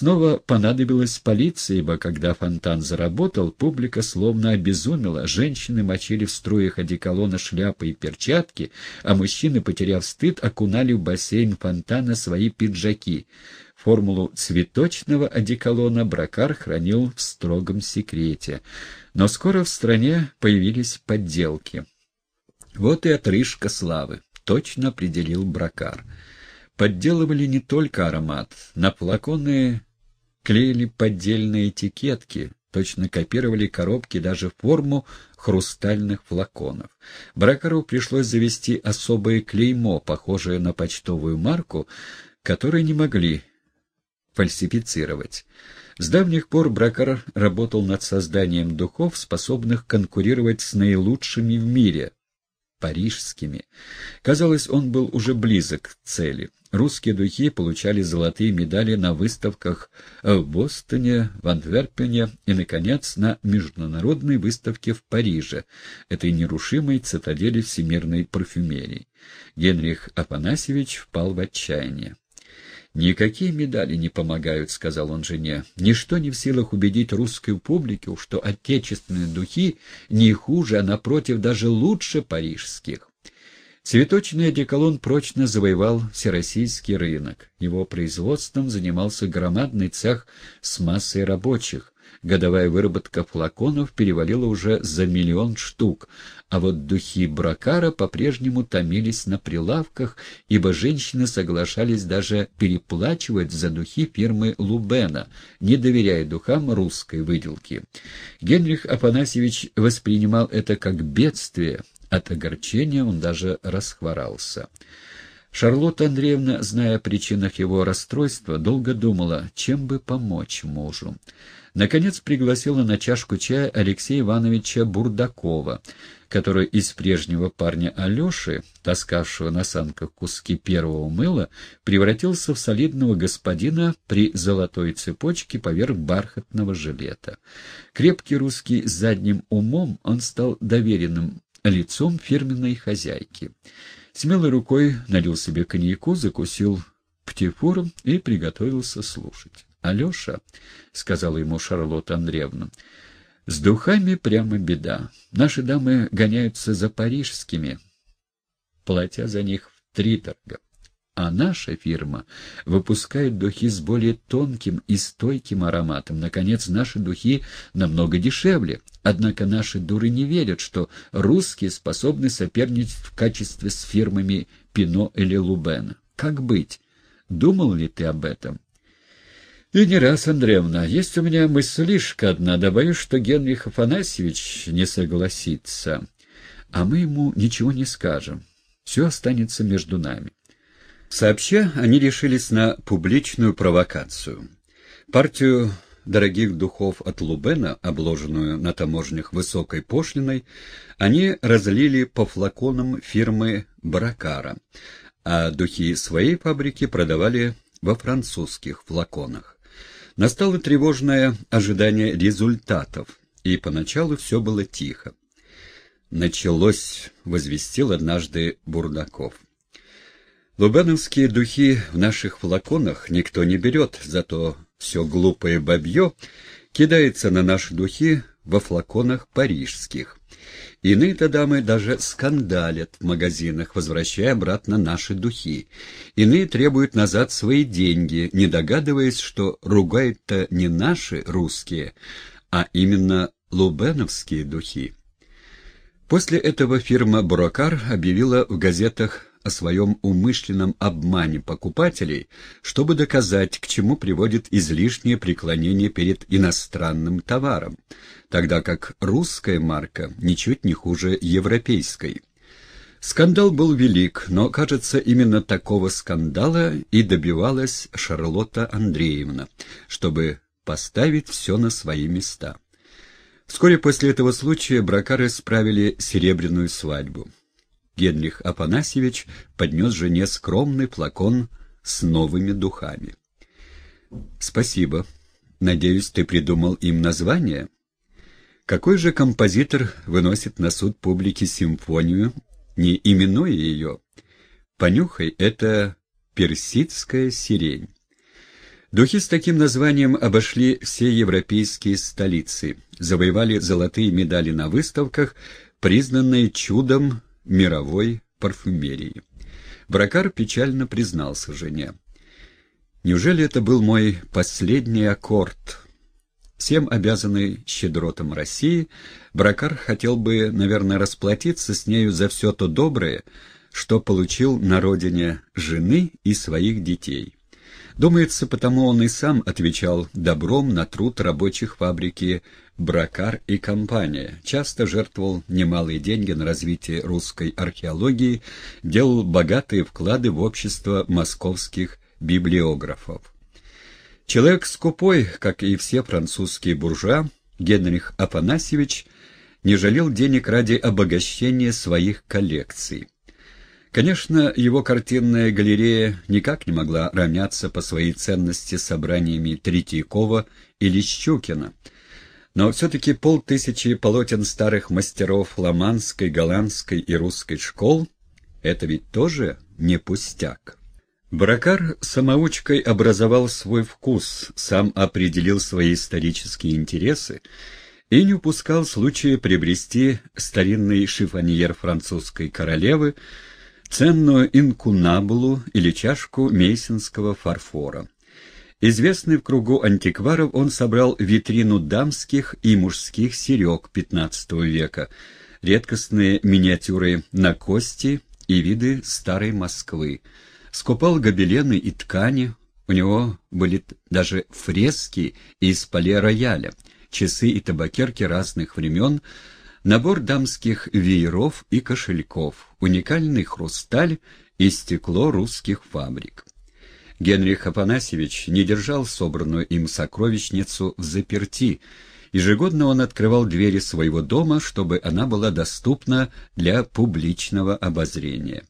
Снова понадобилась полиция, ибо когда фонтан заработал, публика словно обезумела, женщины мочили в струях одеколона шляпы и перчатки, а мужчины, потеряв стыд, окунали в бассейн фонтана свои пиджаки. Формулу цветочного одеколона Бракар хранил в строгом секрете. Но скоро в стране появились подделки. Вот и отрыжка славы, точно определил Бракар. Подделывали не только аромат. На флаконы клеили поддельные этикетки, точно копировали коробки, даже форму хрустальных флаконов. Бракару пришлось завести особое клеймо, похожее на почтовую марку, которое не могли фальсифицировать. С давних пор Бракар работал над созданием духов, способных конкурировать с наилучшими в мире, парижскими. Казалось, он был уже близок к цели. Русские духи получали золотые медали на выставках в Бостоне, в Антверпене и, наконец, на международной выставке в Париже, этой нерушимой цитадели всемирной парфюмерии. Генрих Афанасьевич впал в отчаяние. «Никакие медали не помогают», — сказал он жене. «Ничто не в силах убедить русскую публику, что отечественные духи не хуже, а, напротив, даже лучше парижских». Цветочный одеколон прочно завоевал всероссийский рынок. Его производством занимался громадный цех с массой рабочих. Годовая выработка флаконов перевалила уже за миллион штук, а вот духи Бракара по-прежнему томились на прилавках, ибо женщины соглашались даже переплачивать за духи фирмы Лубена, не доверяя духам русской выделки. Генрих Афанасьевич воспринимал это как бедствие, от огорчения он даже расхворался. Шарлотта Андреевна, зная о причинах его расстройства, долго думала, чем бы помочь мужу. Наконец пригласила на чашку чая Алексея Ивановича Бурдакова, который из прежнего парня Алеши, таскавшего на санках куски первого мыла, превратился в солидного господина при золотой цепочке поверх бархатного жилета. Крепкий русский с задним умом, он стал доверенным лицом фирменной хозяйки. Смелой рукой налил себе коньяку, закусил птифуром и приготовился слушать. «Алеша», — сказала ему Шарлотта Андреевна, — «с духами прямо беда. Наши дамы гоняются за парижскими, платя за них в три торга. А наша фирма выпускает духи с более тонким и стойким ароматом. Наконец, наши духи намного дешевле. Однако наши дуры не верят, что русские способны соперничать в качестве с фирмами Пино или Лубена. Как быть? Думал ли ты об этом? И не раз, Андреевна. Есть у меня мыслишка одна, да боюсь, что Генрих Афанасьевич не согласится. А мы ему ничего не скажем. Все останется между нами. Сообща, они решились на публичную провокацию. Партию дорогих духов от Лубена, обложенную на таможнях высокой пошлиной, они разлили по флаконам фирмы Баракара, а духи своей фабрики продавали во французских флаконах. Настало тревожное ожидание результатов, и поначалу все было тихо. «Началось», — возвестил однажды Бурдаков. Лубановские духи в наших флаконах никто не берет, зато все глупое бабье кидается на наши духи во флаконах парижских. Иные-то дамы даже скандалят в магазинах, возвращая обратно наши духи. Иные требуют назад свои деньги, не догадываясь, что ругают-то не наши русские, а именно лубеновские духи. После этого фирма «Буракар» объявила в газетах о своем умышленном обмане покупателей, чтобы доказать, к чему приводит излишнее преклонение перед иностранным товаром, тогда как русская марка ничуть не хуже европейской. Скандал был велик, но, кажется, именно такого скандала и добивалась Шарлотта Андреевна, чтобы поставить все на свои места. Вскоре после этого случая бракары справили серебряную свадьбу. Генрих Афанасьевич поднес жене скромный флакон с новыми духами. «Спасибо. Надеюсь, ты придумал им название?» Какой же композитор выносит на суд публики симфонию, не именуя ее? Понюхай, это персидская сирень. Духи с таким названием обошли все европейские столицы, завоевали золотые медали на выставках, признанные чудом мировой парфюмерии. Бракар печально признался жене. «Неужели это был мой последний аккорд?» Всем обязанный щедротам России, Бракар хотел бы, наверное, расплатиться с нею за все то доброе, что получил на родине жены и своих детей. Думается, потому он и сам отвечал добром на труд рабочих фабрики «Бракар и компания», часто жертвовал немалые деньги на развитие русской археологии, делал богатые вклады в общество московских библиографов. Человек скупой, как и все французские буржуа, Генрих Афанасьевич не жалел денег ради обогащения своих коллекций. Конечно, его картинная галерея никак не могла равняться по своей ценности собраниями Третьякова или Щукина, но все-таки полтысячи полотен старых мастеров фламандской, голландской и русской школ — это ведь тоже не пустяк. Бракар самоучкой образовал свой вкус, сам определил свои исторические интересы и не упускал случая приобрести старинный шифоньер французской королевы, ценную инкунабулу или чашку мейсонского фарфора. Известный в кругу антикваров, он собрал витрину дамских и мужских серег XV века, редкостные миниатюры на кости и виды старой Москвы. Скупал гобелены и ткани, у него были даже фрески из поле-рояля, часы и табакерки разных времен, набор дамских вееров и кошельков, уникальный хрусталь и стекло русских фабрик. Генрих Афанасьевич не держал собранную им сокровищницу в заперти. Ежегодно он открывал двери своего дома, чтобы она была доступна для публичного обозрения.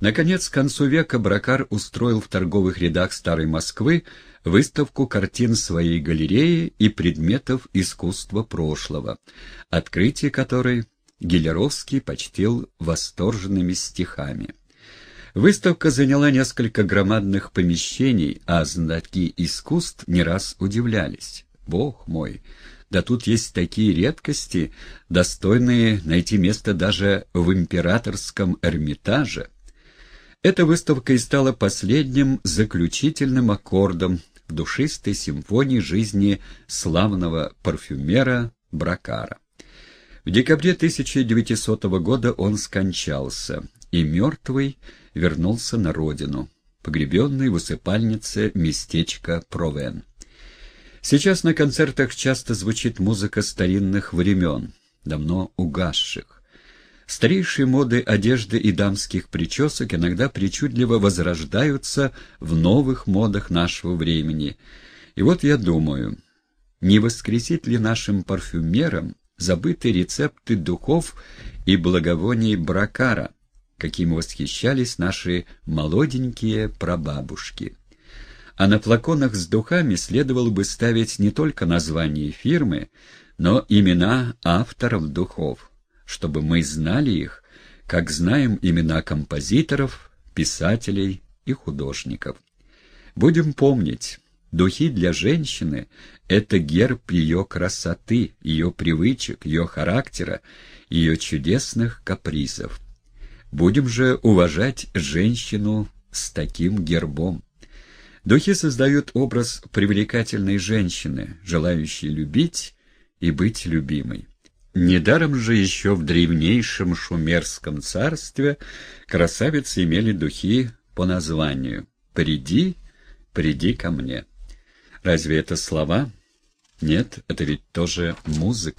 Наконец, к концу века Бракар устроил в торговых рядах Старой Москвы выставку картин своей галереи и предметов искусства прошлого, открытие которой Гелеровский почтил восторженными стихами. Выставка заняла несколько громадных помещений, а знатоки искусств не раз удивлялись. Бог мой! Да тут есть такие редкости, достойные найти место даже в императорском Эрмитаже. Эта выставка и стала последним заключительным аккордом душистой симфонии жизни славного парфюмера Бракара. В декабре 1900 года он скончался, и мертвый вернулся на родину, погребенный в усыпальнице местечка Провен. Сейчас на концертах часто звучит музыка старинных времен, давно угасших. Старейшие моды одежды и дамских причесок иногда причудливо возрождаются в новых модах нашего времени. И вот я думаю, не воскресить ли нашим парфюмерам забытые рецепты духов и благовоний бракара, каким восхищались наши молоденькие прабабушки. А на флаконах с духами следовало бы ставить не только название фирмы, но имена авторов духов чтобы мы знали их, как знаем имена композиторов, писателей и художников. Будем помнить, духи для женщины — это герб ее красоты, ее привычек, ее характера, ее чудесных капризов. Будем же уважать женщину с таким гербом. Духи создают образ привлекательной женщины, желающей любить и быть любимой. Недаром же еще в древнейшем шумерском царстве красавицы имели духи по названию «Приди, приди ко мне». Разве это слова? Нет, это ведь тоже музыка.